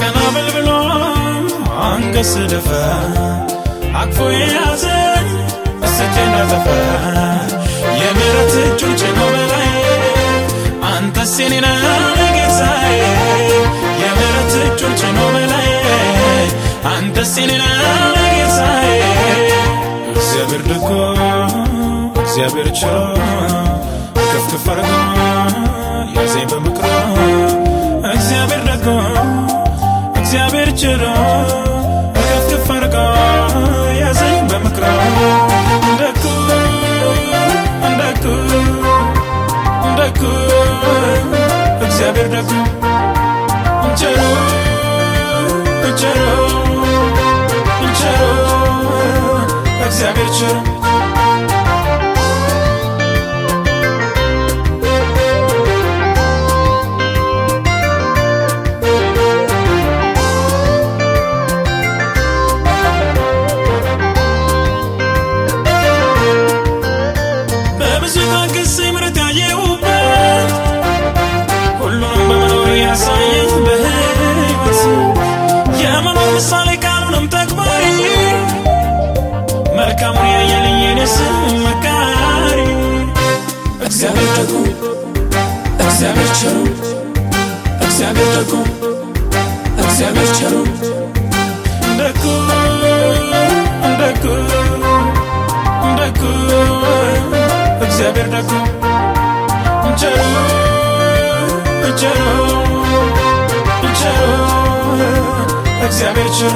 ቀና በል ብሎ አንገት ስደፋ እስቴ እንዳጠፋ የምሕረት እጁን ጭኖ በላይ አንተስ የኔ ጌታዬ የምሕረት እጁን ጭኖ በላይ አንተስ የኔ ጌታዬ እግዚአብሔር ደጎ እግዚአብሔር ቸሮ ከፍ ከፍ ያዘኝ በምክሮ። እግዚአብሔር ደጎ እግዚአብሔር ችሎ ከፍ ከፍ ያዘኝ በምክሮ እግዚአብሔር ደጉ ቸሮ ስም መካሪ እግዚአብሔር ደጉ እግዚአብሔር ቸሩ እግዚአብሔር ደጉ እግዚአብሔር ቸሩ ደጉ ደጉ ደጉ እግዚአብሔር ደጉ ቸሩ ቸሩ ቸሩ እግዚአብሔር ቸሩ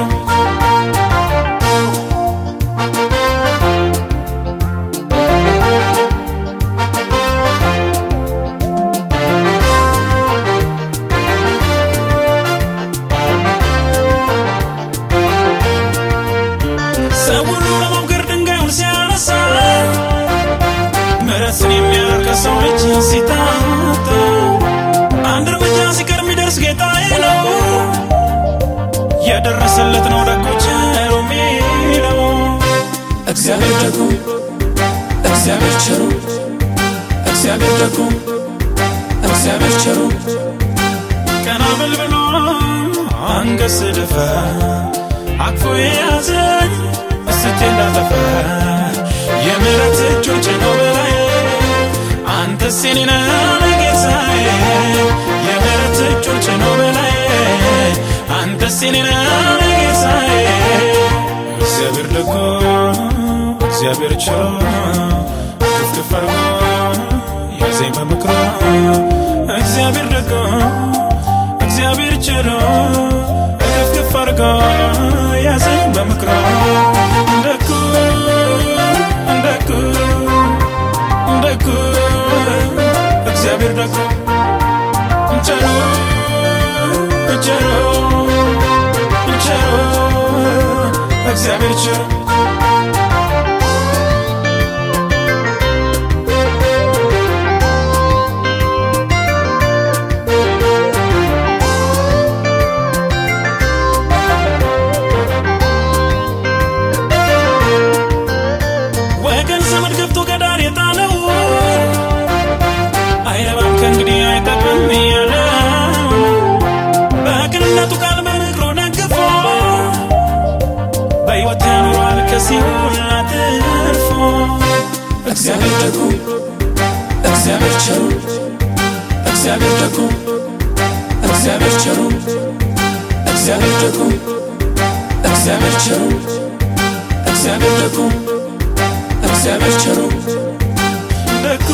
ሰው ሁሉ ለመውገር ድንጋዩን ሲያነሳ ምሕረትን የሚያደርግ ሰው ልጅ ሲታታ አንድ እርምጃ ሲቀር የሚደርስ ጌታዬ ነው። የደረሰለት ነው ደጎ ቸሩ የሚለው። እግዚአብሔር ደጉ እግዚአብሔር ቸሩ እግዚአብሔር ደጉ እግዚአብሔር ቸሩ ቀና በል ብሎ አንገት ስደፋ አቅፎ የያዘኝ እስቴ እንዳጠፋ የምሕረት እጁን ጭኖ በላይ የኔ ነህ ጌታዬ የምሕረት እጁን ጭኖ በላይ የኔ ነህ ጌታዬ እግዚአብሔር ደጎ እግዚአብሔር ቸሮ ከፍ ከፍ አድርጎ ያዘኝ እግዚአብሔር ደጎ እግዚአብሔር ችሎ ከፍ እግዚአብሔር እግዚአብሔር ደጉ እግዚአብሔር ቸሩ እግዚአብሔር ደጉ እግዚአብሔር ቸሩ እግዚአብሔር ደጉ እግዚአብሔር ቸሩ እግዚአብሔር ደጉ እግዚአብሔር ቸሩ። ደጉ